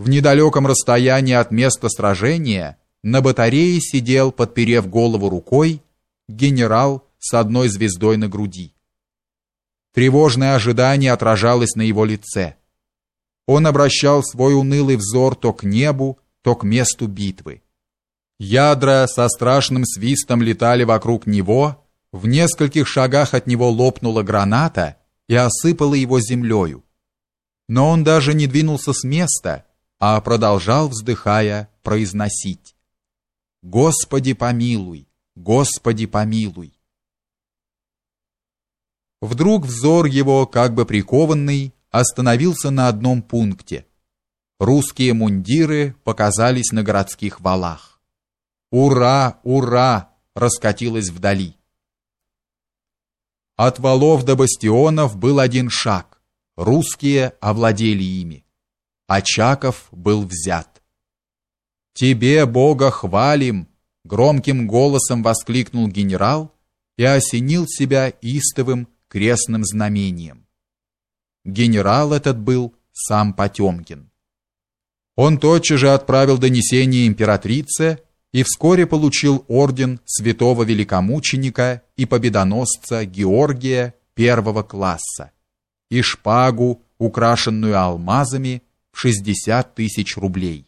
В недалеком расстоянии от места сражения на батарее сидел, подперев голову рукой, генерал с одной звездой на груди. Тревожное ожидание отражалось на его лице. Он обращал свой унылый взор то к небу, то к месту битвы. Ядра со страшным свистом летали вокруг него, в нескольких шагах от него лопнула граната и осыпала его землею. Но он даже не двинулся с места, а продолжал, вздыхая, произносить «Господи помилуй! Господи помилуй!» Вдруг взор его, как бы прикованный, остановился на одном пункте. Русские мундиры показались на городских валах. «Ура! Ура!» раскатилось вдали. От валов до бастионов был один шаг. Русские овладели ими. Очаков был взят. «Тебе, Бога, хвалим!» — громким голосом воскликнул генерал и осенил себя истовым крестным знамением. Генерал этот был сам Потемкин. Он тотчас же отправил донесение императрице и вскоре получил орден святого великомученика и победоносца Георгия первого класса и шпагу, украшенную алмазами, в 60 тысяч рублей.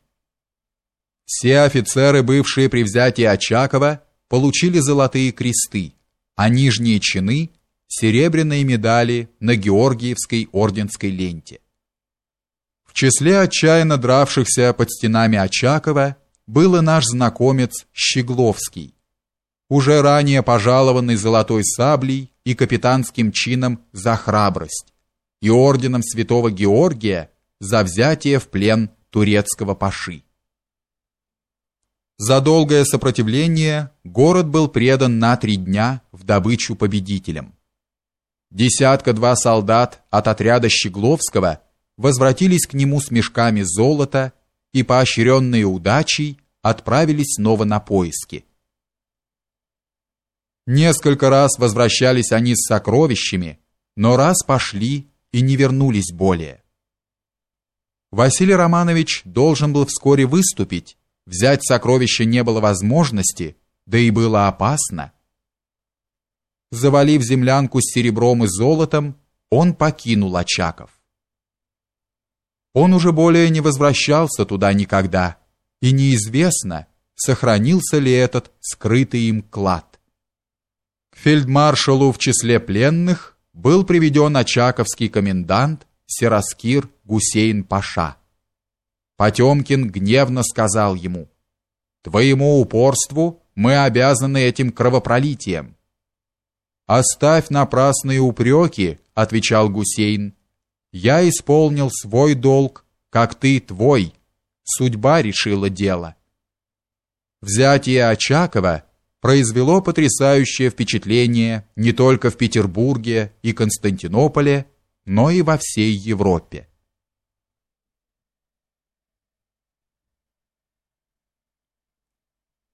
Все офицеры, бывшие при взятии Очакова, получили золотые кресты, а нижние чины – серебряные медали на Георгиевской орденской ленте. В числе отчаянно дравшихся под стенами Очакова был и наш знакомец Щегловский, уже ранее пожалованный золотой саблей и капитанским чином за храбрость и орденом святого Георгия за взятие в плен турецкого паши. За долгое сопротивление город был предан на три дня в добычу победителям. Десятка-два солдат от отряда Щегловского возвратились к нему с мешками золота и, поощренные удачей, отправились снова на поиски. Несколько раз возвращались они с сокровищами, но раз пошли и не вернулись более. Василий Романович должен был вскоре выступить, взять сокровища не было возможности, да и было опасно. Завалив землянку с серебром и золотом, он покинул Очаков. Он уже более не возвращался туда никогда, и неизвестно, сохранился ли этот скрытый им клад. К фельдмаршалу в числе пленных был приведен очаковский комендант Сераскир Гусейн Паша. Потемкин гневно сказал ему, «Твоему упорству мы обязаны этим кровопролитием». «Оставь напрасные упреки», — отвечал Гусейн. «Я исполнил свой долг, как ты твой. Судьба решила дело». Взятие Очакова произвело потрясающее впечатление не только в Петербурге и Константинополе, но и во всей Европе.